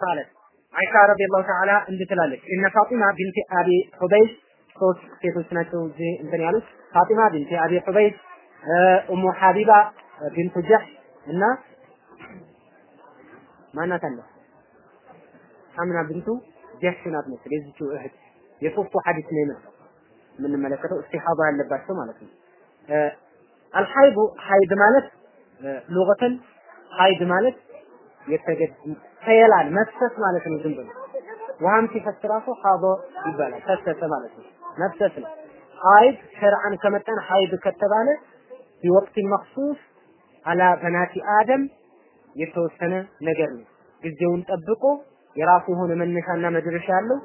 قالت عائشة رضي الله تعالى እንዲህ ትላለች። እነ ፋጢማ ቢንት አቢ ሑበይሽ ሶስት ሴቶች ናቸው እዚህ እንትን ያሉት። ፋጢማ ቢንት አቢ ሑበይሽ ኡሙ ሐቢባ ቢንቱ ጀህሽ እና ማናት አለ? ሐምና ቢንቱ ጀህሽ ናት መሰል የዚቹ እህት። የሶስቱ ሐዲስ ነው የመጣው። የምንመለከተው እስቲሃባ ያለባቸው ማለት ነው። الحيض ሐይድ ማለት لغة ሐይድ ማለት የተገድ السيلان መፍሰስ ማለት ነው ዝም ብሎ። ውሃም ሲፈስ ራሱ حاض ይባላል ፈሰሰ ማለት ነው። መፍሰስ ነው። ሐይድ شرعا ከመጣን ሐይድ ከተባለ بوقت مخصوص على بنات آدم የተወሰነ ነገር ነው። ጊዜውን ጠብቆ የራሱ የሆነ መነሻና መድረሻ ያለው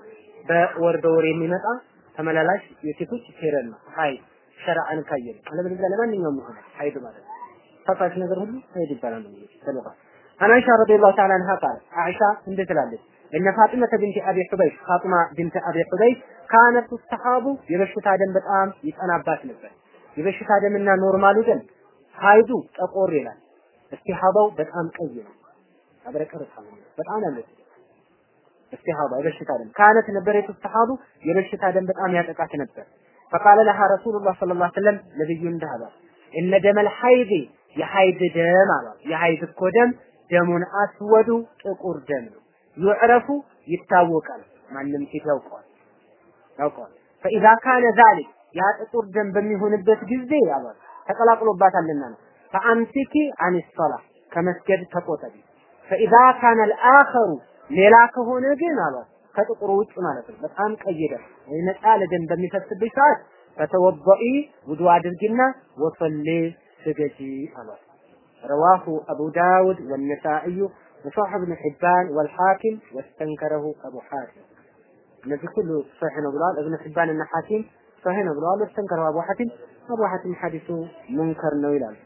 በወር በወር የሚመጣ ተመላላሽ የሴቶች ፌረን ነው። ሐይድ ሸርዓን ካየን። አለበለዚያ ለማንኛውም ይሆናል ሐይድ ማለት ፈሳሽ ነገር ሁሉ ሐይድ ይባላል ነው። ተለጋ عن عائشة رضي الله تعالى عنها قال عائشة እንዴት ትላለች እነ ፋጢመተ ቢንት አቢ ሑበይሽ ፋጢማ ቢንት አቢ ሑበይሽ ካነት ተስተሐቡ የበሽታ ደም በጣም ይጠናባት ነበር የበሽታ ደምና ኖርማሉ ደም ሀይዱ ጠቆር ይላል እስቲሐባው በጣም ቀይ ነው አብረቀረታ በጣም ያለው እስቲሐባ የበሽታ ደም ካነት ነበር የተስተሐቡ የበሽታ ደም በጣም ያጠቃት ነበር فقال لها رسول الله صلى الله عليه وسلم ነብዩ እንዲህ አሏት እነ ደመል ሐይድ የሐይድ ደም አሏት የሐይድ እኮ ደም ደሙን أسود ጥቁር ደም ነው። ይታወቃል። ማንም ሴት ያውቀዋል። ያውቀዋል። فإذا كان ذلك ያ ጥቁር ደም በሚሆንበት ጊዜ አሏት ተቀላቅሎባታልና ነው። فأمسكي عن الصلاة ከመስገድ ተቆጠቢ። فإذا ካነ አልአኸሩ ሌላ ከሆነ ግን አሏት ከጥቁሩ ውጭ ማለት ነው። በጣም ቀይ ደም ወይ ነጣ ያለ ደም በሚፈስብሽ ሰዓት ፈተወضኢ ውዱ አድርጊና ወሰሌ ስገጂ አሏት رواه أبو داود والنسائي وصاحب ابن حبان والحاكم واستنكره أبو حاتم እነዚህ ሁሉ ሰሒህ ነው ብለዋል። እብነ ሒባን እና ሐኪም ሰሒህ ነው ብለዋል። ወስተንከረው አቡ ሐቲም አቡ ሐቲም ሐዲሱ ሙንከር ነው ይላል።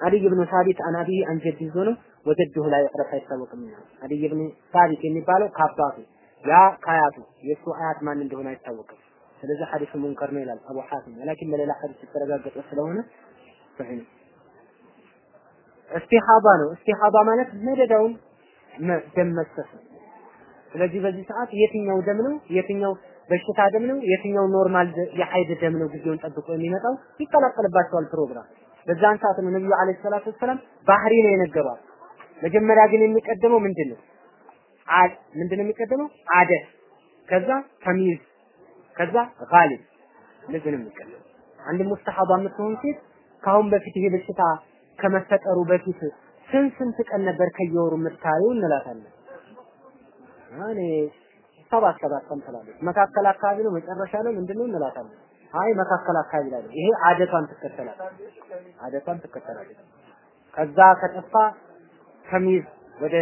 አልይ ብኑ ሳቢት አን አቢይ አን ጀዲ ይዞ ነው ወጀድሁ ላይ ይቅረፍ አይታወቅም። አልይ ብኑ ሳቢት የሚባለው ከአባቱ ያ ከአያቱ የእሱ አያት ማን እንደሆነ አይታወቅም። ስለዚህ ሐዲሱ ሙንከር ነው ይላል አቡ ሐቲም። ላኪን በሌላ ሐዲስ የተረጋገጠ ስለሆነ ሰሒህ ነው። እስቲሃባ ነው። እስቲሃባ ማለት መደዳውን ደም መፍሰስ ነው። ስለዚህ በዚህ ሰዓት የትኛው ደም ነው? የትኛው በሽታ ደም ነው? የትኛው ኖርማል የሐይድ ደም ነው ጊዜውን ጠብቆ የሚመጣው? ይቀላቀልባቸዋል ፕሮግራም። በዛን ሰዓት ነው ነብዩ አለይሂ ሰላቱ ወሰላም ባህሪ ነው የነገሯት። መጀመሪያ ግን የሚቀደመው ምንድን ነው አድ። ምንድን የሚቀደመው? አደህ ከዛ ተሚዝ ከዛ ጋሊብ። እንደዚህ ነው የሚቀደመው። አንድ ሙስተሐባ የምትሆን ሴት ከአሁን በፊት ይሄ በሽታ ከመፈጠሩ በፊት ስንት ስንት ቀን ነበር ከየወሩ የምታየው እንላታለን እኔ ሰባት ሰባት ቀን ትላለች። መካከል አካባቢ ነው መጨረሻ ነው ምንድነው እንላታለን። አይ መካከል አካባቢ ላይ ይሄ አደቷን ትከተላለች። አደቷን ትከተላለች። ከዛ ከጠፋ ከሚዝ ወደ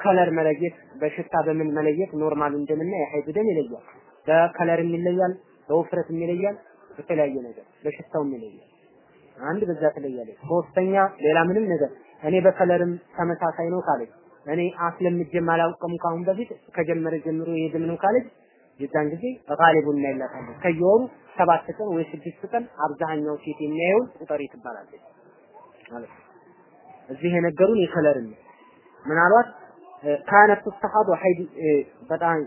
ከለር መለየት በሽታ በምን መለየት ኖርማል እንደምና የሐይድ ደም ይለያል። በከለርም ይለያል፣ በውፍረትም ይለያል፣ በተለያየ ነገር በሽታውም ይለያል። አንድ በዛ ትለያለች። ሶስተኛ ሌላ ምንም ነገር። እኔ በከለርም ተመሳሳይ ነው ካለች እኔ አስለምጄም አላውቅም ካሁን በፊት ከጀመረ ጀምሮ የደም ነው ካለች የዛን ጊዜ ጋሊቡን እናይላታለን። ከየወሩ ሰባት ቀን ወይ ስድስት ቀን አብዛኛው ሴት የሚያየውን ቁጠሪ ትባላለች ማለት እዚህ የነገሩን የከለርን ምናልባት ካነት ተስተሐዱ ሐይድ በጣም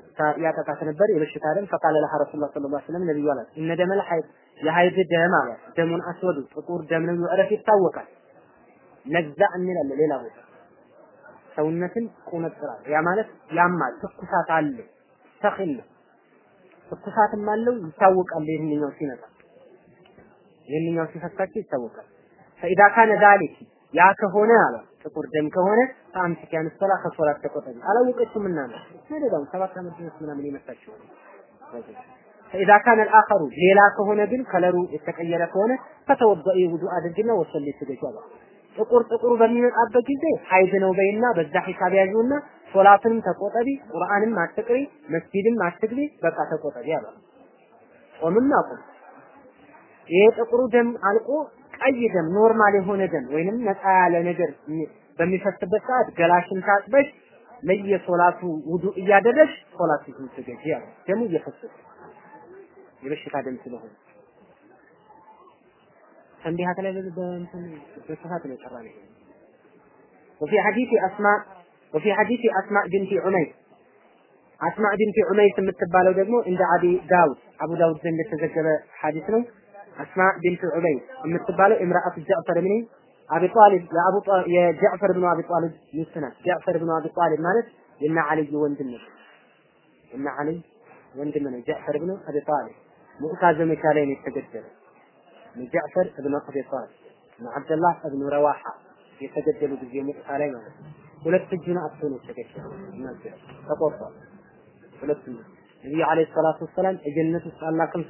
ያጠቃት ነበር። የበሽታ ደም ፈቃለ ለሐ ረሱላህ ሰለላሁ ዐለይሂ ወሰለም ነብዩ አላት። እነ ደመል ሐይድ የሐይድ ደም አላት ደሙን አስወዱ። ጥቁር ደም ነው ይዕረፍ ይታወቃል። ነዛ እንላለን ሌላ ቦታ። ሰውነትን ቆነጥራል። ያ ማለት ያማል፣ ትኩሳት አለ፣ ሰኺን ትኩሳትም አለው ይታወቃል። ይህንኛው ሲመጣ ይህንኛው ሲፈሳቸው ይታወቃል። ፈኢዛ ካነ ዛሊክ ያ ከሆነ አለ ጥቁር ደም ከሆነ ከአምስት ያን ሰላ ከሶላት ተቆጠቢ አላወቀችም እና ነው ዓመት ድረስ ምናምን የመታቸው ፈኢዛ ካነ አልአኸሩ ሌላ ከሆነ ግን ከለሩ የተቀየረ ከሆነ فتوضئي ውዱእ አድርግና ስገጂ አለ ጥቁር ጥቁሩ በሚመጣበት ጊዜ ሀይድ ነው በይና በዛ ሂሳብ ያዥውና ሶላትንም ተቆጠቢ፣ ቁርአንም አትቅሪ፣ መስጊድም አትግቢ፣ በቃ ተቆጠቢ አለ። ጾምም አቁም። ይሄ ጥቁሩ ደም አልቆ ቀይ ደም normal የሆነ ደም ወይንም ነፃ ያለ ነገር በሚፈስበት ሰዓት ገላሽን ታጥበሽ ለየሶላቱ ውዱ እያደረሽ ሶላት ትሰግጂ አለ። ደሙ እየፈሰሰ የበሽታ ደም ስለሆነ ተንቢሃት ላይ በእንትን በስፋት ነው የቀራነው። وفي حديث أسماء وفي حديث أسماء بنت عميس አስማዕ ቢንቲ ዑመይስ የምትባለው ደግሞ እንደ አቢ ዳውድ አቡ ዳውድ ዘንድ የተዘገበ ሐዲስ ነው። አስማዕ ቢንት ዑመይስ የምትባለው امرأة ጃዕፈር ብን አቢ ጣሊብ የአቡ የጃዕፈር ብን አቢ ጣሊብ ሚስት ናት። ጃዕፈር ብን አቢ ጣሊብ ማለት የነ ዓልይ ወንድም ነው። የነ ዓልይ ወንድም ነው ጃዕፈር ብን አቢ ጣሊብ ሙዕታ ዘመቻ ላይ ነው የተገደለው። ጃዕፈር አቢ ጣሊብ አብደላህ እብኑ ረዋሓ የተገደሉ ጊዜ ሙዕታ ላይ ማለት ነው። ሁለት እጁን አጥቶ ነው የተገደለው። ተቆርጧል። ሁለት ነብዩ አለይሂ ሰላቱ ወሰላም የጀነት ውስጥ አላህ ክንፍ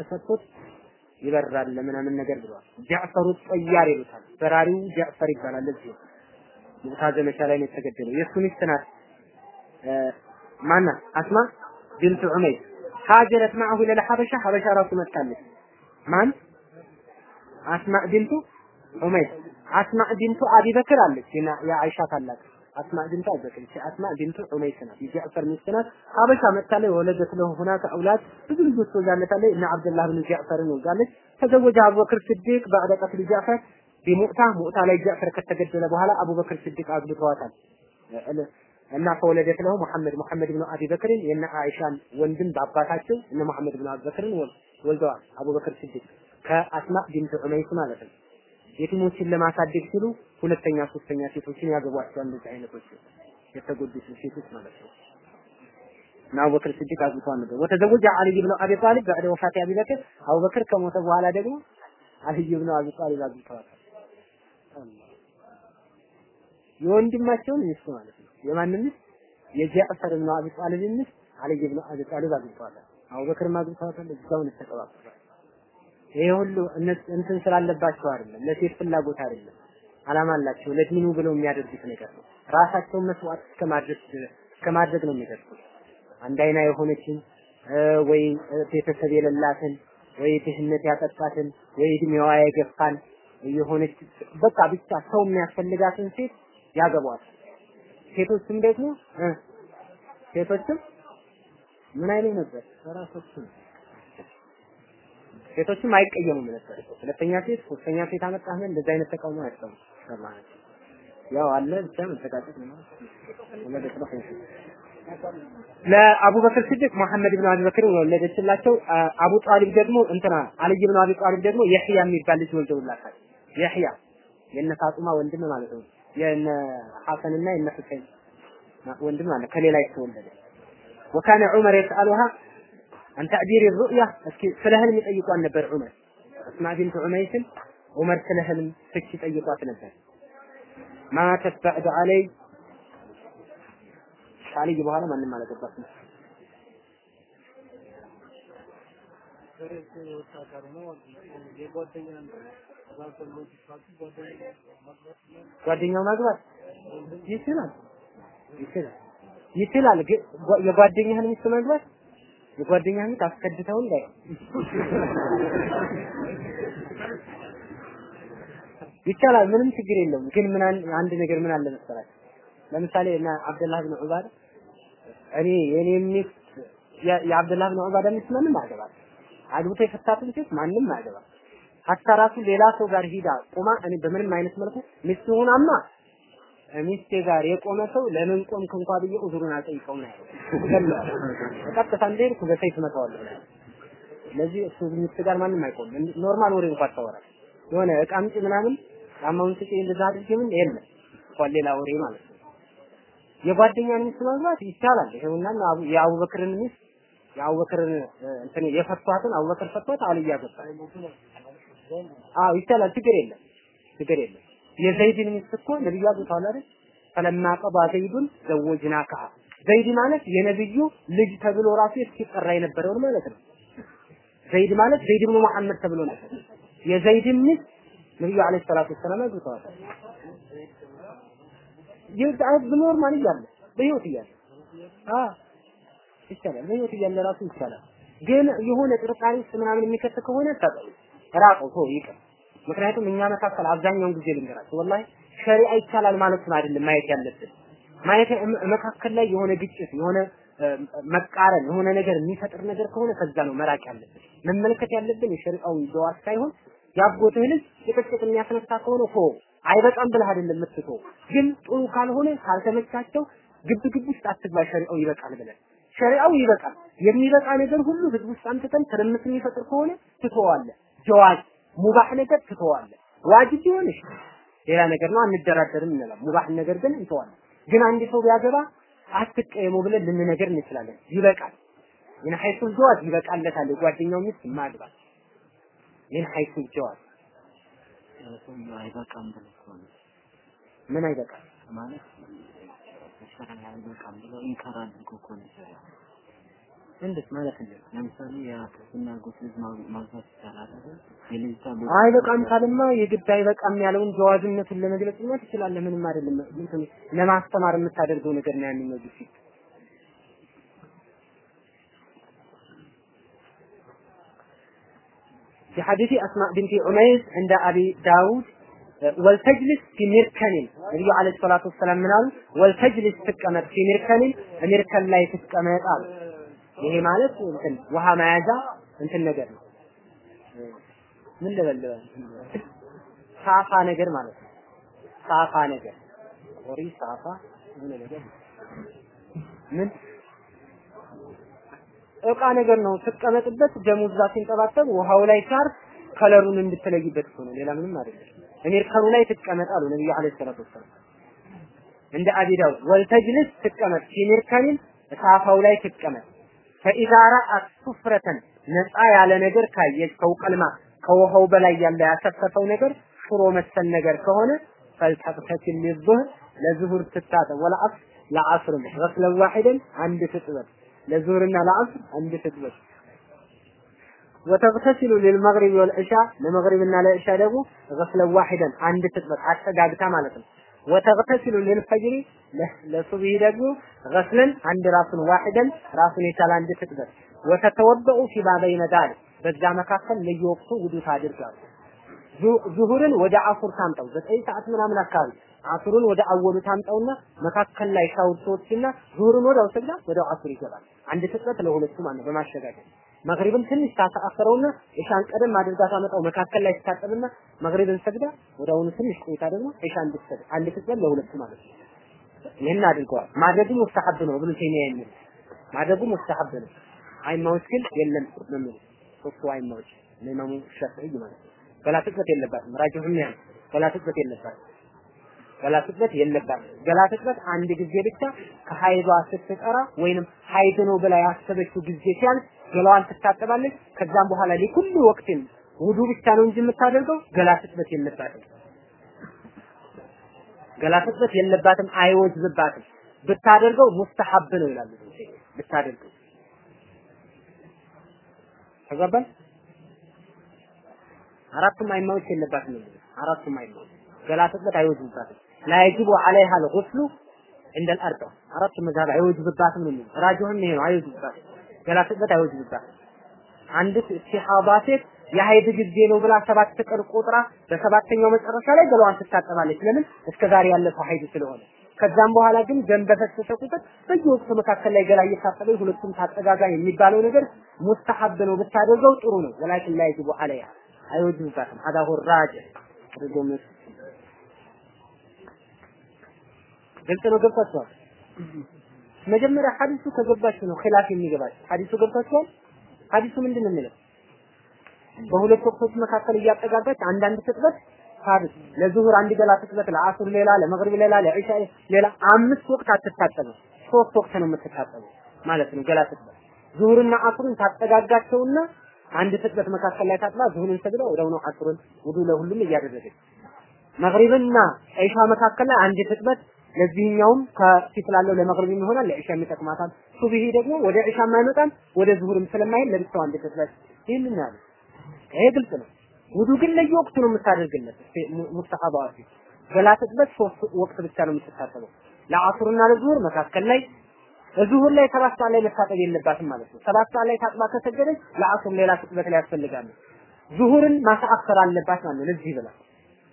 ይበራል ለምናምን ነገር ብለዋል። ጃዕፈሩ ጠያር ይሉታል። በራሪው ጃዕፈር ይባላል። ለዚህ ሙዕታ ዘመቻ ላይ ነው የተገደለው። የእሱ ሚስት ናት ማናት? አስማ ቢንት ዑመይስ هاجرت معه إلى الحبشة ሐበሻ ራሱ መጣለች። ማን? አስማ ቢንቱ ዑመይስ አስማ ቢንቱ አቢ በክር አለች። የአይሻ ታላቅ አስማ ቢንቱ አቡበክር እቺ አስማ ቢንቱ ዑመይስ ናት። የጃዕፈር ሚስት ናት። ሀበሻ መጥታለች። ولدت له هناك أولاد ብዙ ልጆች ወልዳለታለች። እነ አብደላህ ብን ጃዕፈርን ወልዳለች። تزوج أبو بكر الصديق بعد قتل جعفر بمؤتة ሙዕታ ላይ ጃዕፈር ከተገደለ በኋላ አቡበክር ስዲቅ አግብተዋታል። እና ولدت له محمد መሐመድ ብን አቢ በክርን የነ አይሻን ወንድም በአባታቸው እነ መሐመድ ብን አቢ በክርን ወልደዋል። አቡበክር ስዲቅ ከአስማ ቢንት ዑመይስ ማለት ነው። የቲሞችን ለማሳደግ ሲሉ ሁለተኛ ሶስተኛ ሴቶችን ያገቧቸዋል። እንደዚህ አይነቶች የተጎዱት ሴቶች ማለት ነው። እና አቡበክር ስዲቅ አግብተዋል ነበር። وتزوج علي بن أبي طالب بعد وفاة أبي بكر አቡበክር ከሞተ በኋላ ደግሞ አሊ ብን አቢ ጣሊብ አግብተዋል። የወንድማቸውን ሚስት ማለት ነው። የማንም ሚስት የጃዕፈር ብን አቢ ጣሊብ ሚስት አሊ ብን አቢ ጣሊብ አግብተዋል። አቡበክር አግብተዋል። እዛውን ተቀባብለዋል። ይሄ ሁሉ እንትን ስላለባቸው አይደለም፣ ለሴት ፍላጎት አይደለም። አላማ አላቸው። ለዲኑ ብለው የሚያደርጉት ነገር ነው። ራሳቸውን መስዋዕት እስከ ማድረግ እስከ ማድረግ ነው የሚደርሱት። አንድ አይና የሆነችን ወይ ቤተሰብ የሌላትን ወይ ድህነት ያጠጣትን ወይ እድሜዋ የገፋን የሆነች በቃ ብቻ ሰው የሚያስፈልጋትን ሴት ያገቧል። ሴቶችም ደግሞ ሴቶችም ምን አይሉ ነበር ራሶችም ሴቶችም አይቀየሙም ነበር። ሁለተኛ ሴት ሶስተኛ ሴት አመጣህ እንደዚህ አይነት ተቃውሞ አይሰሙ ማለት ያው አለ ብቻ መተቃቀጥ ነው። ለአቡበክር ስዲቅ መሐመድ ብን አቢ በክር ወለደችላቸው። አቡ ጣሊብ ደግሞ እንትና አልይ ብን አቢ ጣሊብ ደግሞ የህያ የሚባል ልጅ ወልደውላታል። የህያ የነ ፋጡማ ወንድም ማለት ነው። የነ ሐሰንና የነ ሁሰይን ወንድም ማለት ከሌላ የተወለደ። وكان عمر يسألها عن تعبير الرؤيا። እስኪ ስለ ህልም ይጠይቋን ነበር ዑመር። አስማ ቢንት ዑመይስን ዑመር ስለ ህልም ፍቺ ጠይቋት ነበር። ماتت بعد علي ከአልይ በኋላ ማንም አላገባትም ጓደኛው ማግባት ይችላል? ይችላል። ይችላል። ግን የጓደኛህን ሚስት ማግባት የጓደኛህን ሚስት አስከድተው እንዳይ ይቻላል። ምንም ችግር የለውም። ግን ምን አንድ ነገር ምን አለ መሰላችሁ? ለምሳሌ እና አብደላህ ብን ዑባዳ እኔ የኔ ሚስት የአብደላህ ብን ዑባዳ ሚስት ማንም አያገባት አግብቶ የፈታትን ሴት ማንም አያገባት ሀታ ሌላ ሰው ጋር ሂዳ ቆማ እኔ በምንም አይነት መልኩ ሚስት ሆናማ ሚስቴ ጋር የቆመ ሰው ለምን ቆምክ እንኳ ብዬ ኡዙሩን አልጠይቀውም ነው ያለው። በቀጥታ እንደሄድኩ በሰይፍ መታዋለሁ። ስለዚህ እሱ ሚስት ጋር ማንም አይቆም። normal ወሬ እንኳን ታወራል። የሆነ እቃ አምጪ ምናምን ጫማውን ስጪ እንደዛ አድርጊ ምን የለም እንኳን ሌላ ወሬ ማለት ነው። የጓደኛን ሚስት ማግባት ይቻላል። ይሄውና የአቡበክርን ሚስት የአቡበክርን እንትን የፈቷትን አቡበክር ፈቷት አልያ አዎ ይቻላል፣ ችግር የለም፣ ችግር የለም። የዘይድን ሚስት እኮ ነብዩ አግብተዋል አይደል? فلما قضى زيد زوجناكها ዘይድ ማለት የነብዩ ልጅ ተብሎ ራሱ ሲጠራ የነበረውን ማለት ነው። ዘይድ ማለት ዘይድ ብኑ መሐመድ ተብሎ ነበር። የዘይድን ሚስት ነብዩ عليه الصلاة والسلام አግብተዋል። ይዛዝ normal እያለ በህይወት እያለ ይቻላል፣ በህይወት እያለ ራሱ ይቻላል። ግን የሆነ ጥርጣሬ ውስጥ ምናምን የሚከት ከሆነ ታጠው ራቀው ይቅር። ምክንያቱም እኛ መካከል አብዛኛውን ጊዜ ልንገራችሁ ወላሂ ሸሪዓ ይቻላል ማለት ነው አይደለም ማየት ያለብን። ማየት መካከል ላይ የሆነ ግጭት የሆነ መቃረን የሆነ ነገር የሚፈጥር ነገር ከሆነ ከዛ ነው መራቅ ያለብን። መመልከት ያለብን የሸሪዓውን ጀዋዝ ሳይሆን ያጎትህ ልጅ ጭቅጭቅ የሚያስነሳ ከሆነ ቶ አይበቃም ብለህ አይደለም የምትተው። ግን ጥሩ ካልሆነ ካልተመቻቸው ግብ ግብ ውስጥ አትግባ ሸሪዓው ይበቃል ብለን ሸሪዓው ይበቃል። የሚበቃ ነገር ሁሉ ህዝብ ውስጥ አምጥተን ትርምስ የሚፈጥር ከሆነ ትተዋለህ። ጀዋዝ ሙባህ ነገር ትተዋለህ። ዋጅብ ቢሆን ሌላ ነገር ነው አንደራደርም እንላለን። ሙባህ ነገር ግን እንተዋለን። ግን አንድ ሰው ቢያገባ አትቀየሙ ብለን ልንነገር እንችላለን። ይበቃል። ምን ሐይሱ ጀዋዝ ይበቃለታል። የጓደኛው ሚስት ማግባት ምን ሐይሱ ጀዋዝ ምን አይበቃም ማለት ሸራ አይበቃም ብሎ ኢንካር አድርጎ እኮ ነው እንዴት ማለት እንዴ? ለምሳሌ የክርስትና ጎት ልጅ ማግ- ማግባት ይቻላል አይደል? የልጅቷ ጎት አይበቃም ካለማ የግድ አይበቃም ያለውን ጀዋዝነቱን ለመግለጽ ነው ትችላለህ። ምንም አይደለም። እንትን ለማስተማር የምታደርገው ነገር ነው ያንኛው ግፊት في حديث أسماء بنت عميس عند أبي داود ወልተጅልስ ፊ ሚርከኒን ነብዩ አለይሂ ሰላቱ ወሰላም ምን አሉ? ወልተጅልስ ትቀመጥ ፊ ሚርከኒን ሚርከን ላይ ትቀመጥ አሉ። ይሄ ማለት እንትን ውሃ መያዣ እንትን ነገር ነው። ምን ልበል ሳፋ ነገር ማለት ነው። ሳፋ ነገር ኦሪ ሳፋ ምን ነገር ምን እቃ ነገር ነው። ትቀመጥበት ደሙ እዛ ሲንጠባጠብ ውሃው ላይ ሲያርፍ color ኡን እንድትለይበት እኮ ነው። ሌላ ምንም አይደለም። ሚርከኑ ላይ ትቀመጥ አሉ ነብዩ عليه الصلاة والسلام። እንደ አቢ ዳውድ ولتجلس ትቀመጥ في مركن ሳፋው ላይ ትቀመጥ فإذا رأت صفرة ነፃ ያለ ነገር ካየች ከውቀልማ ከውሃው በላይ ያለ ያሰፈፈው ነገር ሽሮ መሰል ነገር ከሆነ ፈልተቅተሲል ሊዙህር ለዙሁር ትታጠብ ወለዐስር ለዐስርም ገስለ ዋሒደን አንድ ትጥበት። ለዙሁርና ለዐስር አንድ ትጥበት። ወተግተሲሉ ሊልመግሪብ ወልዕሻ ለመግሪብና ለዕሻ ደግሞ ገስለ ዋሒደን አንድ ትጥበት። አጠጋግታ ማለት ነው። ወተግተሲሉ ሊልፈጅሪ ለሱብሂ ደግሞ غسلا አንድ ራሱን واحدا ራሱን የቻለ አንድ ትጥበት وتتوضأ فيما بين ذلك በዛ መካከል ለየወቅቱ ውዱ ታድርጋሉ። ዙሁርን ወደ አሱር ታምጣው ዘጠኝ ሰዓት ምናምን አካባቢ አሱርን ወደ አወሉ ታምጣውና መካከል ላይ ሻውር ትወስድና ዙሁርን ወዲያው ሰግዳ ወደ አሱር ይገባል። አንድ ትጥበት ለሁለቱ ማለት በማሸጋገር መግሪብን ትንሽ ታሳልፈውና ኢሻን ቀደም አድርጋ ታመጣው መካከል ላይ ትታጠብና መግሪብን ሰግዳ አሁኑ ትንሽ ቆይታ ደግሞ ኢሻ እንድትሰግድ አንድ ትጥበት ለሁለቱ ማለት ነው። ይህን አድርገዋል። ማድረጉ ሙስተሐብ ነው ብሎ ተይሚያ የሚል ማድረጉ ሙስተሐብ ነው። አይማዎች ግን የለም ነው ሶስቱ አይማዎች ለኢማሙ ሻፊዒ ማለት ነው። ገላ ትጥበት የለባትም። ራጅሁም ያ ገላ ትጥበት የለባትም። ገላ ትጥበት የለባትም። ገላ ትጥበት አንድ ጊዜ ብቻ ከሀይዷ ስትጠራ ወይንም ሀይድ ነው ብላ ያሰበችው ጊዜ ሲያልፍ ገላዋን ትታጠባለች። ከዛም በኋላ ሊኩል ወቅትን ውዱ ብቻ ነው እንጂ የምታደርገው ገላ ትጥበት የለባትም። ገላ የለባትም፣ አይወጅብባትም። ብታደርገው ሙስተሐብ ነው ይላሉ። ብታደርገው ተገባል። አራቱም አይማዎች የለባትም ነው አራቱም አይማዎች ገላ አይወጅብባትም። ላይጅቡ አለይሃ አልጉስሉ እንደ አልአርባ አራቱም መዛብ አይወጅብባትም ነው ይሄ ነው አይወጅብባትም። ገላ ትጥበት አይወጅብባትም። አንዲት ሴት የሀይድ ጊዜ ነው ብላ ሰባት ቀን ቆጥራ በሰባተኛው መጨረሻ ላይ ገላዋን ትታጠባለች። ለምን? እስከ ዛሬ ያለፈው ሀይድ ስለሆነ። ከዛም በኋላ ግን ደም በፈሰሰ ቁጥር በየወቅቱ መካከል ላይ ገላ እየታጠበ ሁለቱም ታጠጋጋ የሚባለው ነገር ሙስተሐብ ነው፣ ብታደርገው ጥሩ ነው። ወላኪን ላይ ይጅቡ አለያ አይወጅብባትም። ሀዳ ሁ ራጅ ትርጉም ግልጽ ነው። ገብታችኋል? መጀመሪያ ሐዲሱ ከገባችሁ ነው ኺላፍ የሚገባችሁ። ሐዲሱ ገብታችኋል? ሐዲሱ ምንድን ነው የሚለው? በሁለት ወቅቶች መካከል እያጠጋጋች አንዳንድ ትጥበት ሀዲስ ለዙሁር አንድ ገላ ትጥበት፣ ለአሱር ሌላ፣ ለመግሪብ ሌላ፣ ለዒሻ ሌላ አምስት ወቅት አትታጠብም። ሶስት ወቅት ነው የምትታጠበው ማለት ነው ገላ ትጥበት። ዙሁርና አሱርን ታጠጋጋቸውና አንድ ትጥበት መካከል ላይ ታጥባ ዙሁርን ሰግዳ ወዲያው ነው አሱርን ውዱ ለሁሉም እያደረገች መግሪብና ዒሻ መካከል ላይ አንድ ትጥበት ለዚህኛውም ከፊት ላለው ለመግሪብ ይሆናል፣ ለዒሻ ይጠቅማታል። ሱብሂ ደግሞ ወደ ዒሻ አይመጣም፣ ወደ ዙሁርም ስለማይል ለብቻው አንድ ትጥበት ይህንን ያለ ይሄ ግልጽ ነው። ውዱ ግን ለየወቅቱ ነው የምታደርግለት። ሙስተሐባዋ ሴት ገላ ሶስት ወቅት ብቻ ነው የምትታጠበው። ለአሱርና ለዙሁር መካከል ላይ ዙሁር ላይ ሰባት ሰዓት ላይ መታጠብ የለባትም ማለት ነው። ሰባት ሰዓት ላይ ታጥባ ከሰገደች ለአሱር ሌላ ትጥበት ላይ ያስፈልጋል። ዙሁርን ማሳአፈር አለባት ማለት ነው። ለዚህ ብላ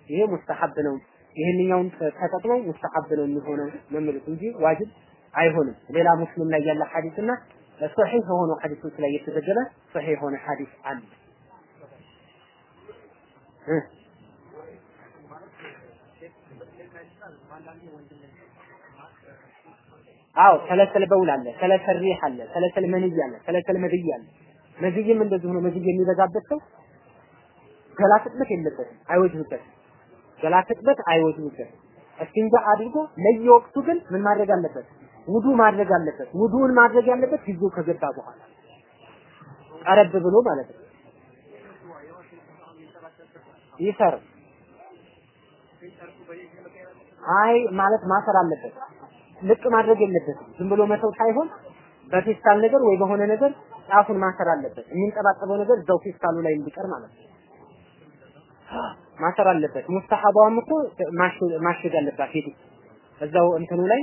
ይሄ ሙስተሐብ ነው። ይሄንኛውን ተጠቅመው ሙስተሐብ ነው የሚሆነው ነው የሚሉት እንጂ ዋጅብ አይሆንም። ሌላ ሙስሊም ላይ ያለ ሐዲስና ሶሒህ የሆኑ ሐዲሶች ላይ የተዘገበ ሶሒህ የሆነ ሐዲስ አለ። አዎ ሰለሰል በውል አለ፣ ሰለሰል ሪህ አለ፣ ሰለሰል መንይ አለ፣ ሰለሰል መድይ አለ። መድይም እንደዚሁ ነው። መድይ የሚበዛበት ሰው ገላ ትጥበት የለበትም፣ አይወጅብበትም። ገላ ትጥበት አይወጅብበትም። እስቲንጃ አድርጎ ለየወቅቱ ግን ምን ማድረግ አለበት? ውዱ ማድረግ አለበት። ውዱን ማድረግ ያለበት ጊዜው ከገባ በኋላ ቀረብ ብሎ ማለት ነው። ይሰር አይ ማለት ማሰር አለበት። ልቅ ማድረግ የለበትም። ዝም ብሎ መተው ሳይሆን በፌስታል ነገር ወይ በሆነ ነገር ጫፉን ማሰር አለበት። የሚንጠባጠበው ነገር እዛው ፌስታሉ ላይ እንዲቀር ማለት ነው። ማሰር አለበት። ሙስተሐባዋም እኮ ማሸግ አለባት ሄዱ እዛው እንትኑ ላይ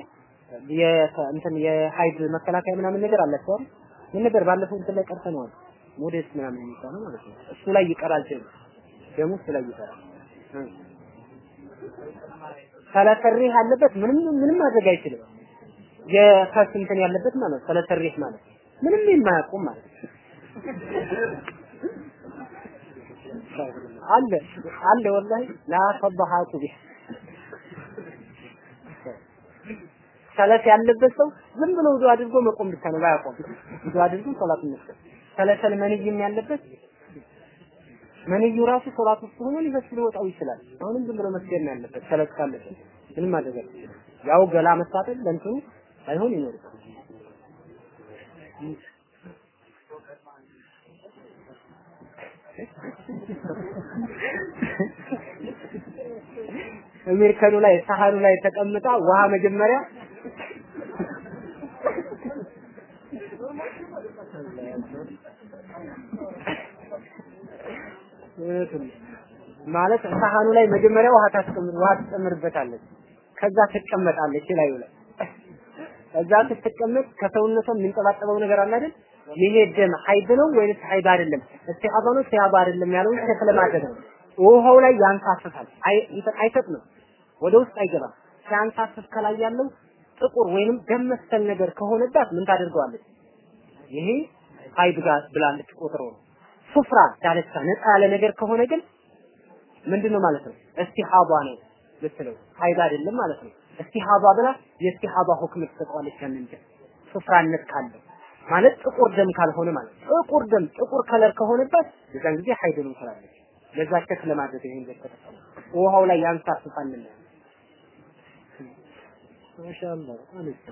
እንትን የሀይድ መከላከያ ምናምን ነገር አላቸው? ምን ነበር ባለፈው እንትን ላይ ቀርተነዋል። ሞዴስ ምናምን የሚባለው ማለት ነው። እሱ ላይ ይቀራል ደሙ ደሙ ላይ ይቀራል። ሰለተሪህ ያለበት ምንም ምንም ማድረግ አይችልም። የከስ እንትን ያለበት ማለት ሰለተሪህ ማለት ምንም የማያውቁም ማለት አለ አለ ወላሂ ላ ተضحኩ ቢህ ሰለት ያለበት ሰው ዝም ብሎ ውዱ አድርጎ መቆም ብቻ ነው ባያቆም ውዱ አድርጎ ሶላት መስገድ ሰለሰል መንይም ያለበት መንዩ ራሱ ሶላት ውስጥ ሆኖ ሊበስ ሊወጣው ይችላል። አሁንም ዝም ብሎ መስገድ ነው ያለበት። ሰለት ምንም ማድረግ ያው ገላ መታጠብ ለእንትኑ ሳይሆን ይኖርበታል አሜሪካኑ ላይ ሳህኑ ላይ ተቀምጣ ውሃ መጀመሪያ ማለት ሳህኑ ላይ መጀመሪያ ውሃ ታስቀምጥ ውሃ ትጨምርበታለች። ከዛ ትቀመጣለች ላዩ ላይ እዛ ስትቀመጥ ከሰውነቷ የሚንጠባጠበው ነገር አለ አይደል? ይሄ ደም ሀይድ ነው ወይንስ ሀይድ አይደለም? እስቲሃዳ ነው እስቲሃዳ አይደለም ያለውን check ለማድረግ ነው። ውሃው ላይ ያንሳፍፋል። አይሰጥም፣ ወደ ውስጥ አይገባም። ሲያንሳፍፍ ከላይ ያለው ጥቁር ወይንም ደም መሰል ነገር ከሆነባት ምን ታደርገዋለች? ይሄ ሀይድ ጋር ብላ ልትቆጥረው ነው። ሱፍራ ዳለቻ ነፃ ያለ ነገር ከሆነ ግን ምንድነው ማለት ነው? እስቲሃዳ ነው ልትለው ሀይድ አይደለም ማለት ነው። እስቲሃዳ ብላ የእስቲሃዳ ሁክም ትሰጠዋለች። ያንን ደም ሱፍራነት ካለው ማለት ጥቁር ደም ካልሆነ ማለት ጥቁር ደም ጥቁር color ከሆነበት የዛን ጊዜ ሀይድ ነው ትላለች። ለዛ check ለማድረግ ይሄን ዘከተለ ውሃው ላይ ያንሳፍፋል ነው ማሻአላህ አለች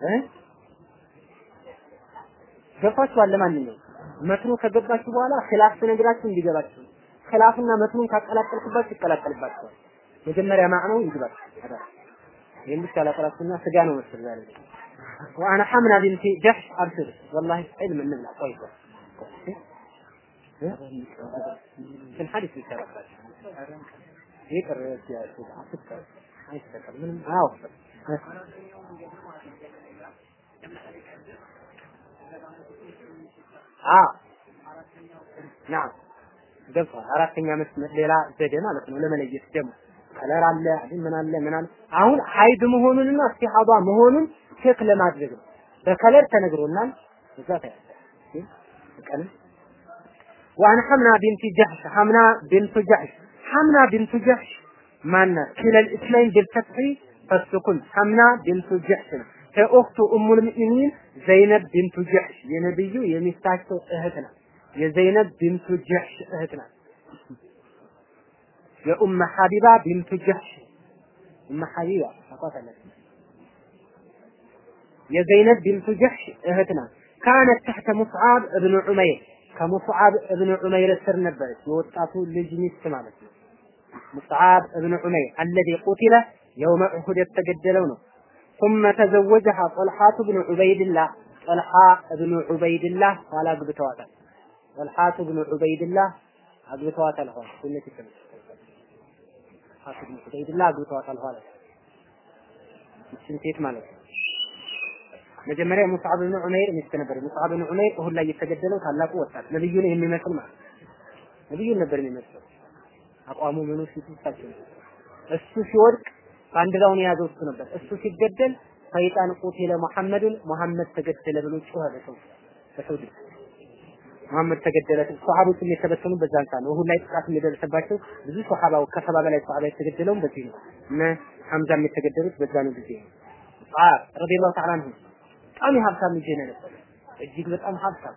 እ ገባችኋል? ለማንኛውም መትኑ ከገባችሁ በኋላ ኺላፍ ስነግራችሁ እንዲገባችሁ ኺላፍና መትኑን ካቀላቀልኩባችሁ ይቀላቀልባችኋል። መጀመሪያ ማዕነው ይግባችሁ አዳ ይሄን ብቻ ላቀላቅልና ስጋ ነው መስል ዛሬ وانا حمنا بنت جحش ابشر والله علم النبلة طيب في الحديث يشرف يقر يا سيدي عفكر አይስተቀር ምንም አያወፍር አ ናም ገብቷል። አራተኛ መስመር ሌላ ዘዴ ማለት ነው ለመለየት ደግሞ ከለር አለ ምን አለ ምን አለ አሁን ሀይድ መሆኑንና እስቲሃባ መሆኑን ቼክ ለማድረግ ነው። በከለር ተነግሮናል። እዛ ታያለ ቀን وعن حمنا بنت جحش حمنا بنت جحش حمنا بنت جحش ማናት ኪለል እስላም ቢልፈትሒ ፈስኩን ሐምና ቢንቱ ጀሕሽ ነው ከኡክቱ ኡሙል ሙእሚኒን ዘይነብ ቢንቱ ጀሕሽ የነብዩ የሚስታቸው እህት ናት። የዘይነብ ቢንቱ ጀሕሽ እህት ናት። የኡመ ሐቢባ ቢንቱ ጀሕሽ ኡመ ሐቢባ ታውቃታለች። የዘይነብ ቢንቱ ጀሕሽ እህት ናት። كانت تحت ሙስዓብ እብኑ ዑመይር ከሙስዓብ እብኑ ዑመይር ስር ነበረች። የወጣቱ ልጅ ሚስት ማለት ነው። ሙስዓብ እብኑ ዑመይር አለዚ ቁቲለ የውመ ኡሁድ የተገደለው ነው። ثم ተዘወጀሃ ጠልሓቱ ብኑ ዑበይድላህ ጠልሓ እብኑ ዑበይድላህ ኋላ አግብተዋታል። ጠልሓቱ ብኑ ዑበይድላህ አግብተዋታል። ኋላ ሱነት ይከለ ጠልሓቱ ብኑ ዑበይድላህ አግብተዋታል። ኋላ እችን ሴት ማለት ነው። መጀመሪያ ሙስዓብ ብኑ ዑመይር ሚስት ነበር። ሙስዓብ ብኑ ዑመይር እሁድ ላይ የተገደለው ታላቁ ወጣት ነብዩን የሚመስል ማለት ነብዩን ነበር የሚመስለው አቋሙ ምኑ ፊቱ እሳቸው እሱ ሲወድቅ ባንዲራውን የያዘው እሱ ነበር። እሱ ሲገደል ሰይጣን ቁቲለ ሙሐመድን ሙሐመድ ተገደለ ብሎ ጮኸ በሰው በሰው ድምፅ ሙሐመድ ተገደለ። ሷሃቦችም የተበተኑ በዛን ሰዓት ነው። ላይ ጥቃት እንደደረሰባቸው ብዙ ሷሃባው ከሰባ በላይ ሷሃባ የተገደለውም በዚህ ነው። እነ ሐምዛም የተገደሉት በዛኑ ጊዜ ነው። ጣር ረዲየላሁ ተዓላ አንሁ በጣም የሀብታም ልጅ ነበር። እጅግ በጣም ሀብታም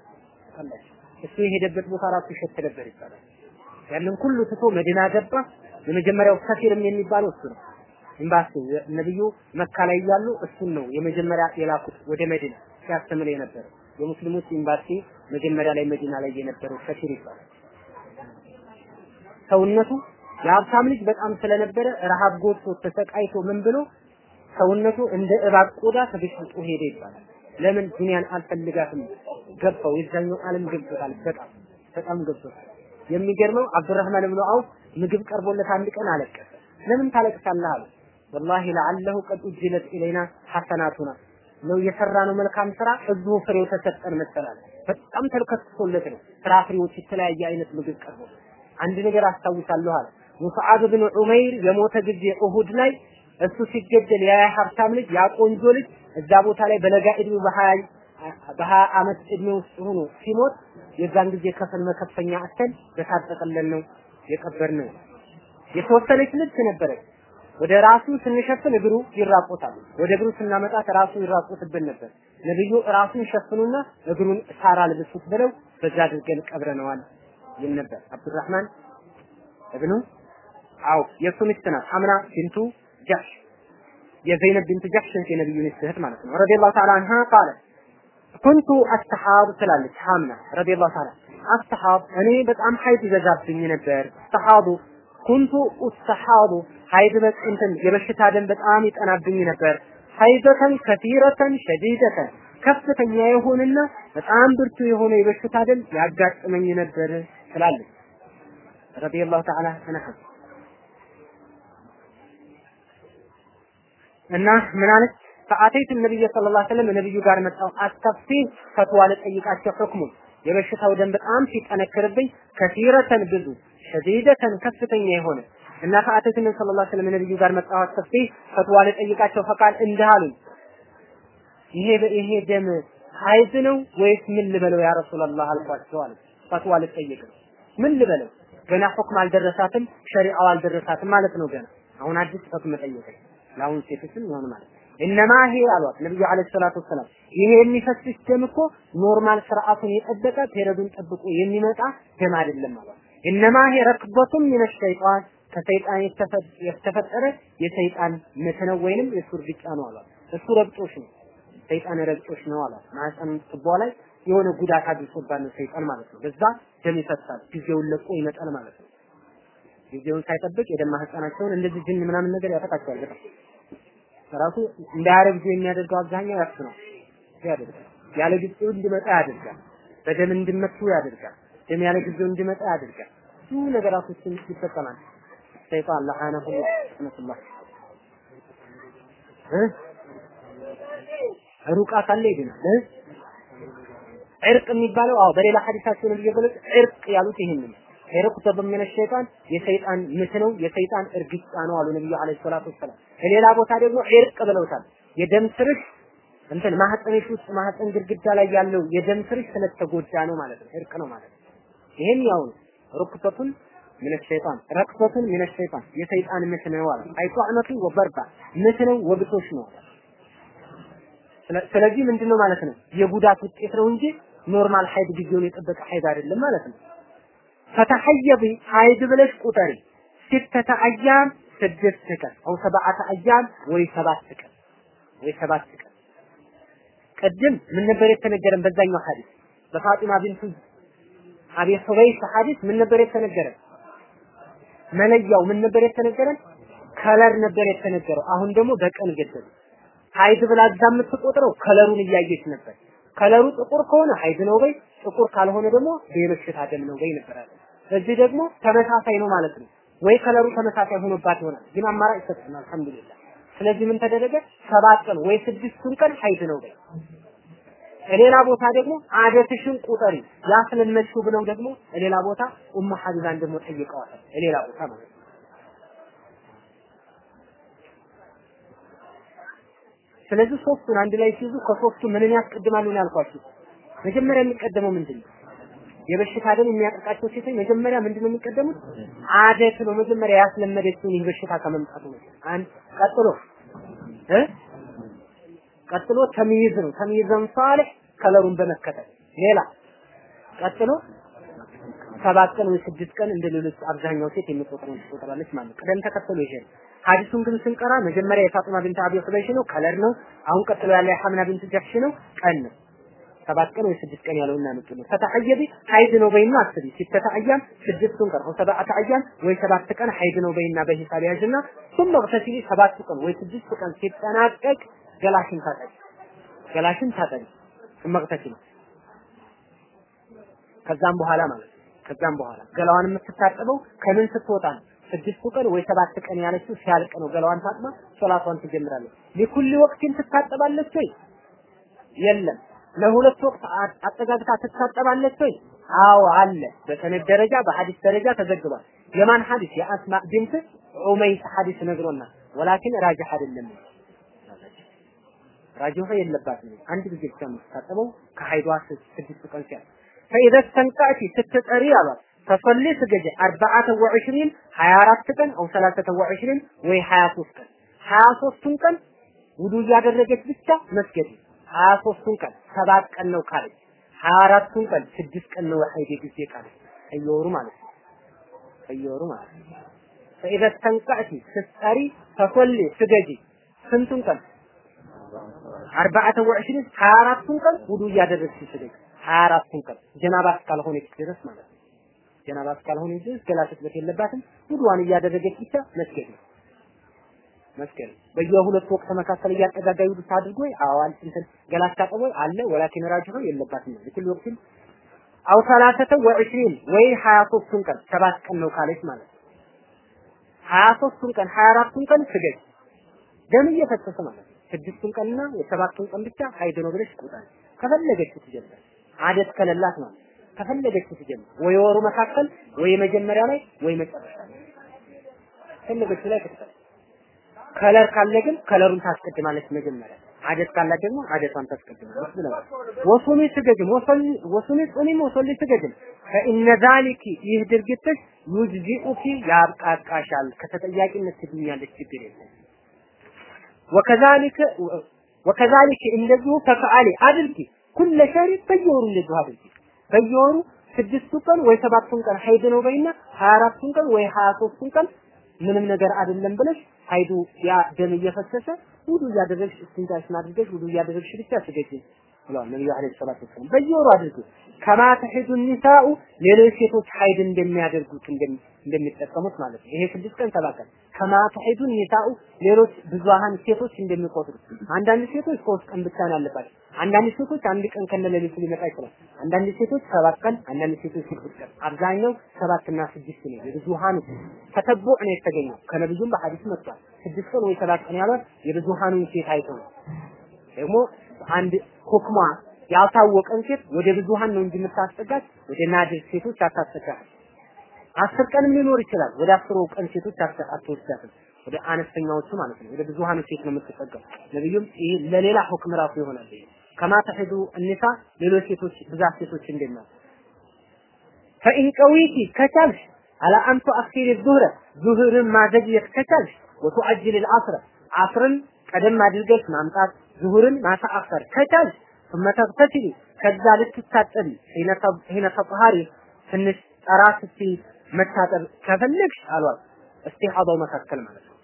ታላሽ እሱ የሄደበት ቦታ ራሱ ይሸት ነበር ይባላል። ያንን ሁሉ ትቶ መዲና ገባ። የመጀመሪያው ሰፊርም የሚባለው እሱ ነው። ኤምባሲ ነብዩ መካ ላይ እያሉ እሱን ነው የመጀመሪያ የላኩት ወደ መዲና ሲያስተምር የነበረ የሙስሊሞች ኤምባሲ መጀመሪያ ላይ መዲና ላይ የነበረው ሰፊር ይባላል። ሰውነቱ የሀብታም ልጅ በጣም ስለነበረ ረሃብ ጎድቶ ተሰቃይቶ ምን ብሎ ሰውነቱ እንደ እባብ ቆዳ ተበሽጦ ሄደ ይባላል። ለምን ዱንያን አልፈልጋትም ገባው። የዛኛው ዓለም ገብቶታል። በጣም በጣም ገብቶታል። የሚገርመው አብዱራህማን ብኑ አውፍ ምግብ ቀርቦለት አንድ ቀን አለቀሰ። ለምን ታለቅሳለህ አለ። ወላሂ ለዓለሁ ቀድ ኡጅለት ኢለይና ሐሰናቱና ነው የሰራነው መልካም ስራ እዚሁ ፍሬው ተሰጠን መሰላል። በጣም ተልከስሶለት ነው። ፍራፍሬዎች፣ የተለያየ አይነት ምግብ ቀርቦ አንድ ነገር አስታውሳለሁ አለ። ሙስዓብ ብን ዑመይር የሞተ ጊዜ ኡሁድ ላይ እሱ ሲገደል ያ ሀብታም ልጅ ያ ቆንጆ ልጅ እዛ ቦታ ላይ በለጋ እድሜው በሀያ በሀያ ዓመት እድሜ ውስጥ ሆኖ ሲሞት የዛን ጊዜ ከፈን መከፈኛ አተን በታጠቀለን ነው የቀበርነው። የተወሰነች ልብስ ነበረች። ወደ ራሱ ስንሸፍን እግሩ ይራቆታል። ወደ እግሩ ስናመጣት ራሱ ይራቆትብን ነበር። ነብዩ ራሱን ሸፍኑና እግሩን ሳር አልብሱት ብለው በዛ አድርገን ቀብረነዋል ይል ነበር። አብዱራህማን እብኑ አውፍ የእሱ ሚስት ናት ሐምና ቢንቱ ጃሽ የዘይነብ ቢንቱ ጃሽ የነብዩ ሚስት እህት ማለት ነው። رضي الله تعالى عنها قالت كنت أستحاض ትላለች ሐምና رضي الله تعالى أستحاض እኔ በጣም ሀይድ ይበዛብኝ ነበር። أستحاض ኩንቱ ኡስተሐቡ ሀይድ እንትን የበሽታ ደም በጣም ይጠናብኝ ነበር። ሀይደተን ከቲረተን ሸዲደተን ከፍተኛ የሆነና በጣም ብርቱ የሆነ የበሽታ ደም ያጋጥመኝ ነበር ትላለች ረዲየላሁ ተዓላ አንሃ እና ምን አለች? ፈአተይቱ ነብይ ሰለላሁ ዐለይሂ ወሰለም ነብዩ ጋር መጣሁ። አስተፍቲ ፈትዋ ልጠይቃቸው። ህክሙ የበሽታው ደም በጣም ሲጠነክርብኝ ከሲረተን ብዙ ሸዲደተን ከፍተኛ የሆነ እና ነብይ ሰለላሁ ዐለይሂ ወሰለም ነብዩ ጋር መጣሁ። አስተፍቲ ፈትዋ ልጠይቃቸው ፈቃል እንዲህ ይሄ ይሄ ደም ሀይዝ ነው ወይስ ምን ልበለው ያ ረሱላህ አልኳቸው አለ። ፈትዋ ልጠይቅ ምን ልበለው? ገና ሁክም አልደረሳትም፣ ሸሪዓው አልደረሳትም ማለት ነው። ገና አሁን አዲስ ፈትዋ መጠየቅ ለአሁን ሴቶችን ይሆን ማለት እነማ ይሄ አሏት ነብዩ አለይሂ ሰላቱ ወሰላም ይሄ የሚፈስስ ደም እኮ normal ስርዓቱን የጠበቀ period ኡን ጠብቆ የሚመጣ ደም አይደለም አሏት إنما هي ركضة من الشيطان? ከሰይጣን የተፈጠረ የሰይጣን ምት ነው ወይንም የሱ እርግጫ ነው አሏት። እሱ ረግጦሽ ነው ሰይጣን ረግጦሽ ነው አሏት። ማህፀኑን ትቧ ላይ የሆነ ጉዳት አድርሶባት ነው ሰይጣን ማለት ነው። በዛ ደም ይፈሳል ጊዜውን ለቆ ይመጣል ማለት ነው። ጊዜውን ሳይጠብቅ የደም ማህፀናቸውን እንደዚህ ጅን ምናምን ነገር ያጠቃቸዋል በጣም ራሱ እንዳያረግዙ የሚያደርገው አብዛኛው ያስ ነው። ያደርጋል። ያለ ጊዜው እንዲመጣ ያደርጋል። በደም እንዲመቱ ያደርጋል ደም ያለ ጊዜው እንዲመጣ ያደርጋል ብዙ ነገራቶችን ይፈጸማል ሰይጣን ለዓነሁ እ ሩቃ ካለ ይድናል ዕርቅ የሚባለው አዎ በሌላ ሐዲሳቸውን እየገለጹ ዕርቅ ያሉት ይሄንን ሩቅተ በሚነ ሸይጣን የሰይጣን ምት ነው የሰይጣን እርግጫ ነው አሉ ነብዩ አለይሂ ሰላቱ ወሰላም። ሌላ ቦታ ደግሞ ዕርቅ ብለውታል። የደም ስርሽ እንትን ማህፀንሽ ውስጥ ማህፀን ግድግዳ ላይ ያለው የደም ስርሽ ስለተጎዳ ነው ማለት ነው። ዕርቅ ነው ማለት ነው። ይሄም ያው ነው። ሩቅተቱን ምን ሸይጣን ረቅተቱን ምን ሸይጣን የሰይጣን ምት ነው አለ። አይጧዕነቱ ወበርባ ምት ወግቶሽ ነው። ስለዚህ ምንድነው ማለት ነው? የጉዳት ውጤት ነው እንጂ ኖርማል ሀይድ ጊዜውን የጠበቀ ሀይድ አይደለም ማለት ነው። فتحيضي ሀይድ ብለሽ ቁጠሪ ستة أيام ስድስት ቀን أو سبعة أيام ወይ ሰባት ቀን ወይ ሰባት ቀን ቅድም ምን ነበር የተነገረን በዛኛው ሐዲስ በፋጢማ ቢንቱ አቢ ሁበይስ ሐዲስ ምን ነበር የተነገረን? መለያው ምን ነበር የተነገረን? color ነበር የተነገረው። አሁን ደግሞ በቀን ገደሉ። ሀይድ ብላ እዛ የምትቆጥረው color ኡን እያየች ነበር። color ኡ ጥቁር ከሆነ ሀይድ ነው በይ ጥቁር ካልሆነ ደግሞ የበሽታ ደም ነው በይ ነበር እዚህ ደግሞ ተመሳሳይ ነው ማለት ነው። ወይ color ኡ ተመሳሳይ ሆኖባት ይሆናል። ግን አማራጭ ሰጥተናል الحمد لله። ስለዚህ ምን ተደረገ? ሰባት ቀን ወይ ስድስቱን ቀን ሀይድ ነው በይ ሌላ ቦታ ደግሞ ዓደትሽን ቁጠሪ ያስለመድሽው ብለው ደግሞ ሌላ ቦታ ኡሙ ሐቢባን ደግሞ ጠይቀዋል ሌላ ቦታ ማለት ነው ስለዚህ ሶስቱን አንድ ላይ ሲይዙ ከሶስቱ ምንን ያስቀድማሉ ነው ያልኳችሁ መጀመሪያ የሚቀደመው ምንድን ነው የበሽታ ደም የሚያጠቃቸው ሴቶች መጀመሪያ ምንድነው የሚቀደሙት? አደት ነው መጀመሪያ ያስለመደችውን ይህ በሽታ ከመምጣቱ ነው። አንድ ቀጥሎ እ ቀጥሎ ተምይዝ ነው። ተምይዘን ሳሊህ ከለሩን በመከተል ሌላ ቀጥሎ ሰባት ቀን ወይ ስድስት ቀን እንደ ሌሎች አብዛኛው ሴት የሚቆጥረው ትቆጥራለች ማለት ነው። ቅደም ተከተሉ ይሄ ነው። ሐዲሱን ግን ስንቀራ መጀመሪያ የፋጡማ ቢንት አቢ ኹበይሽ ነው፣ ከለር ነው። አሁን ቀጥሎ ያለ የሐምና ቢንት ጀህሽ ነው፣ ቀን ነው። ሰባት ቀን ወይ ስድስት ቀን ያለውና ያመጡልን ፈተሐየቢ ሐይድ ነው በይና አስቢ ሲተተ አያም ስድስቱን ቀን ወይ ሰባተ አያም ወይ ሰባት ቀን ሐይድ ነው በይና በሂሳብ ያዥና ثم اغتسلي ሰባት ቀን ወይ ስድስት ቀን ሲጠናቀቅ ገላሽን ታጠቢ ገላሽን ታጠቢ ثم اغتسلي ከዛም በኋላ ማለት ከዛም በኋላ ገላዋን የምትታጠበው ከምን ስትወጣ ነው ስድስቱ ቀን ወይ ሰባት ቀን ያለችው ሲያልቅ ነው ገላዋን ታጥባ ሶላቷን ትጀምራለች ሊኩል ወቅቲን ትታጠባለች ወይ የለም ለሁለት ወቅት አጠጋግታ ትታጠባለች ወይ? አዎ አለ። በሰነድ ደረጃ በሐዲስ ደረጃ ተዘግቧል። የማን ሐዲስ? የአስማ ቢንት ዑመይስ ሐዲስ ነግሮናል። ወላኪን ራጅህ አይደለም። راجح የለባትም። አንድ ጊዜ ብቻ የምትታጠበው ከሀይዷ ስድስት ቀን ሲያል فإذا استنقيت ስትጠሪ አሏት። فصلي ስገጂ أربعة وعشرين ሀያ አራት ቀን أو ثلاثة وعشرين ወይ ሀያ ሶስት ቀን። ሀያ ሶስቱን ቀን ውዱ እያደረገች ብቻ መስገድ። ሀያ ሶስቱን ቀን ሰባት ቀን ነው ካለች። ሀያ አራቱን ቀን ስድስት ቀን ነው ሀይድ ጊዜ ካለች እየወሩ ማለት ነው። እየወሩ ማለት ነው። فإذا استنقيت ስትጠሪ فصلي ስገጂ ስንቱን ቀን አርባዓተ ወዕሽሪን ሀያ አራቱን ቀን ውዱ እያደረግሽ ስገጂ ሀያ አራቱን ቀን ጀናባ እስካልሆነች ድረስ ማለት ነው። ጀናባ እስካልሆነች ድረስ ገላ ትጥበት የለባትም። ውዱዋን እያደረገች ብቻ መስገድ ነው። መስገድ በየሁለት ወቅት መካከል እያጠጋጋ ይውዱት አድርጎ አዋል እንትን ገላ ታጠቦ አለ። ወላኪን ራጅሁ የለባትም ለኩል ወቅትም አው ሰላሰተ ወዕሽሪን ወይ 23ቱን ቀን ሰባት ቀን ነው ካለች ማለት ነው። 23ቱን ቀን 24ቱን ቀን ስገድ። ደም እየፈሰሰ ማለት ነው ስድስቱን ቀንና የሰባቱን ቀን ብቻ ሀይድ ነው ብለሽ ቁጠር። ከፈለገች ትጀምር። አደት ከሌላት ማለት ከፈለገች ትጀምር። ወይ ወሩ መካከል ወይ መጀመሪያ ላይ ወይ መጨረሻ ላይ። ፈለገች ላይ ትቀጥል color ካለ ግን color ኡን ታስቀድማለች መጀመሪያ። አደት ካላት ደግሞ አደቷን ታስቀድማለች። ብለዋል። وصومي ስገድም وصومي ጹሚም وصلي ስገድም فإن ذلك ይህ ድርጊትሽ يجزئك ያብቃቃሻል፣ ከተጠያቂነት ትድኛለች፣ ችግር የለም። وكذلك وكذلك እንደዚሁ فافعلي አድርጊ። كل شهر በየወሩ እንደዚሁ አድርጊ። በየወሩ ስድስቱ ቀን ወይ ሰባቱን ቀን ሀይድ ነው በይና ሀያ አራቱን ቀን ወይ ሀያ ሶስቱን ቀን ምንም ነገር አይደለም ብለሽ ሀይዱ ያ ደም እየፈሰሰ ውዱ እያደረግሽ እስቲንጃሽን አድርገሽ ውዱ እያደረግሽ ብቻ ስገጂ ብለዋል ነብዩ عليه الصلاة والسلام። በየወሩ አድርጉ ከማ ተሂዱ ኒሳኡ ሌሎች ሴቶች ሀይድ እንደሚያደርጉት እንደሚጠቀሙት ማለት ነው። ይሄ ስድስት ቀን ሰባት ቀን ከማ ተሂዱ ኒሳኡ ሌሎች ብዙሃን ሴቶች እንደሚቆጥሩት። አንዳንድ ሴቶች ሶስት ቀን ብቻ ነው ያለባቸው። አንዳንድ ሴቶች አንድ ቀን ከነሌሊቱ ሊመጣ ይችላል። አንዳንድ ሴቶች ሰባት ቀን፣ አንዳንድ ሴቶች ስድስት ቀን። አብዛኛው ሰባትና ስድስት ነው። የብዙሃኑ ተተቡዕ ነው የተገኘው። ከነብዩም በሐዲስ መጥቷል። ስድስት ቀን ወይ ሰባት ቀን ያሏት የብዙሃኑን ሴት አይተው ነው። ደግሞ አንድ ሁክሟ ያልታወቀን ሴት ወደ ብዙሃን ነው እንጂ የምታስጠጋት ወደ ናድር ሴቶች አታስጠጋት። አስር ቀንም ሊኖር ይችላል። ወደ አስሩ ቀን ሴቶች አትወስዳትም። ወደ አነስተኛዎቹ ማለት ነው። ወደ ብዙሃኑ ሴት ነው የምትጠጋው። ነብዩም ይሄ ለሌላ ሁክም ራሱ ይሆናል። ከማ ተሕዱ እኒሳ ሌሎች ሴቶች ብዛት ሴቶች እንዴት ነው? ፈኢን ቀዊቲ ከቻልሽ አላ አንቱ አክሲሪ ዙህረ ዙህርን ማዘግየት ከቻልሽ ወቱአጅል አልአስረ አስርን ቀደም አድርገሽ ማምጣት ዙሁርን ማሳአፈር ከቻልሽ ثم ከዛ ልትታጠቢ ሒነ ተጥሃሪ ትንሽ ጠራ ስትይ መታጠብ ከፈለግሽ አሏት እስቲሐዳው መካከል ማለት ነው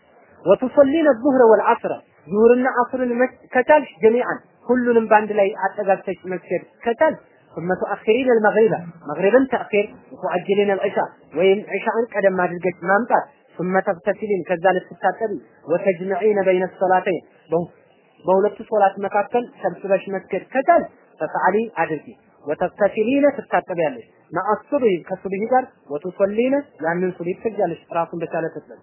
ወቱሰሊነ الظهر والعصر ዙሁርና አስርን ከቻልሽ ጀሚዓን ሁሉንም በአንድ ላይ አጠጋግተሽ መስገድ ከቻልሽ ثم تؤخرين المغرب مغربا تأخير وتؤجلين العشاء وين عشاء قدم ما ድርገሽ ማምጣት ثم تغتسلين ከዛ ልትታጠቢ وتجمعين بين الصلاتين በሁለቱ ሶላት መካከል ሰብስበሽ መስገድ ከቻል ተፈዓሊ አድርጊ ወተግተሲሊነ ትታጠቢያለሽ ሱብሂ ከሱብሂ ጋር ወቱሰሊነ ያንን ሱብሂ ትሰግጃለሽ ራሱን በቻለ ትስለም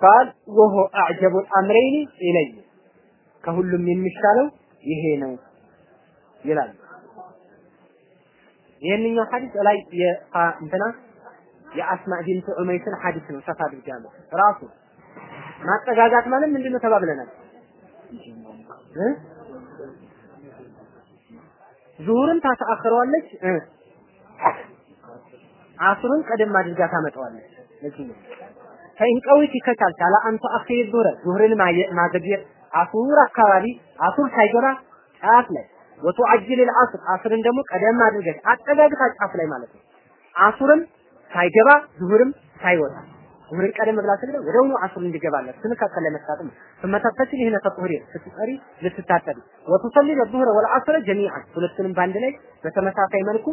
ቃል ወሆ አዕጀቡ አምረይኒ ኢለይ ከሁሉም የሚሻለው ይሄ ነው ይላል። ይህንኛው ሐዲስ ላይ እንትና የአስማ ቢንት ዑመይስን ሐዲስ ነው ሰፋ አድርጋለሁ ራሱ ማጠጋጋት ማለት ምንድነው ተባብለናል? ዙሁርን ታተአክረዋለች አስሩን ቀደም አድርጋ ታመጣዋለች። ለዚህ ነው። ፈይህ ቀዊት ከቻልክ አንተ አኺር ዙረ ዙህርን ማዘግየት አሱር አካባቢ አሱር ሳይገባ ጫፍ ላይ። ወቱአጅል አልአስር አስርን ደግሞ ቀደም አድርገሽ አጠጋግታ ጫፍ ላይ ማለት ነው። አሱርም ሳይገባ ዙህርም ሳይወጣ። ዙህርን ቀደም ብላ ስግደው ወደውኑ አሱር እንዲገባለት ስንካከል ለመታጠብ ስመታተች ይህነ ተጥሁሪ ስትጠሪ ልትታጠቢ። ወቱሰሊ ለዙህረ ወልአስረ ጀሚዓን ሁለቱንም በአንድ ላይ በተመሳሳይ መልኩ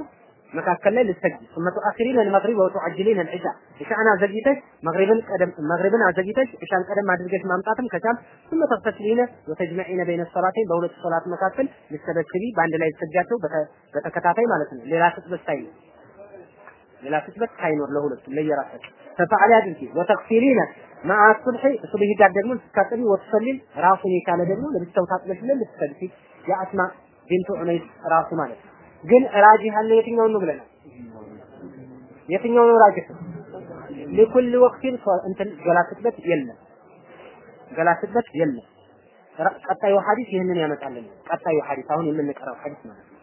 መካከል ላይ ልትሰግጂ ثم تؤخرين المغرب وتعجلين العشاء ኢሻን አዘግይተሽ መግሪብን ቀደም መግሪብን አዘግይተሽ ኢሻን ቀደም አድርገሽ ማምጣትም ከቻል ثم تغتسلين وتجمعين بين الصلاتين በሁለት ሶላት መካከል ልትሰበስቢ በአንድ ላይ ልትሰግጃቸው በተከታታይ ማለት ነው ሌላ ስጥበት ሳይኖር ሌላ ስጥበት ሳይኖር ለሁለቱም ለየራሳቸው ተፈዓሊ አድርጊ ወተክፊሪነ መዓ ሱብሒ ሱብሒ ጋር ደግሞ ስትታጠቢ ወትሰሊል ራሱን የቻለ ደግሞ ለብቻው ታጥበሽልን ልትሰግጂ የአስማ ቢንቱ ዑመይስ ራሱ ማለት ነው ግን ራጂህ አለ የትኛውን ነው ብለናል? የትኛው ነው ራጂህ ለኩል ወቅቲን እንትን ገላትበት የለም። ገላትበት የለም። ቀጣዩ ሐዲስ ይህንን ያመጣልን። ቀጣዩ ሐዲስ አሁን የምንቀራው ሐዲስ ማለት ነው።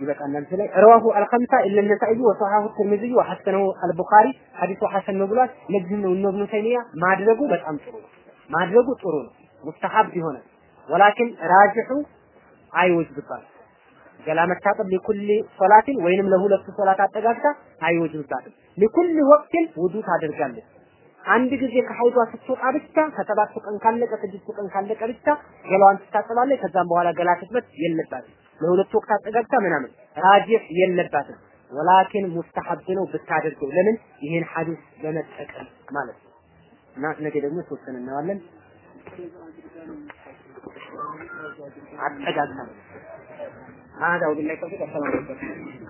ይበቃናል ስለ ረዋሁ አልኸምሳ ኢለ ነሳኢ ወሰሐሁ ትርሚዚ ወሐሰነሁ አልቡኻሪ። ሐዲሱ ሐሰን ነው ብሏል። ለዚህም ነው እነ ተይሚያ ማድረጉ በጣም ጥሩ ነው። ማድረጉ ጥሩ ነው። ሙስተሐብ ይሆናል ወላኪን ራጅሑ አይወጅብባትም ገላ መታጠብ ለኩል ሶላትን ወይንም ለሁለቱ ሶላት አጠጋግታ አይወጅብባትም ለኩል ወቅትን ውዱ ታደርጋለች። አንድ ጊዜ ከሀይዷ ስትወጣ ብቻ ከሰባቱ ቀን ካለቀ ስድስቱ ቀን ካለቀ ብቻ ገላዋን ትታጠባለች። ከዛም በኋላ ገላ ትጥበት የለባትም። ለሁለት ወቅት አጠጋግታ ምናምን ራጂህ የለባትም። ወላኪን ሙስተሐብ ነው ብታደርገው። ለምን? ይሄን ሐዲስ በመጠቀም ማለት ነው። እና ነገ ደግሞ ተወሰነ እናዋለን አጠጋግታ هذا وبالله التوفيق السلام عليكم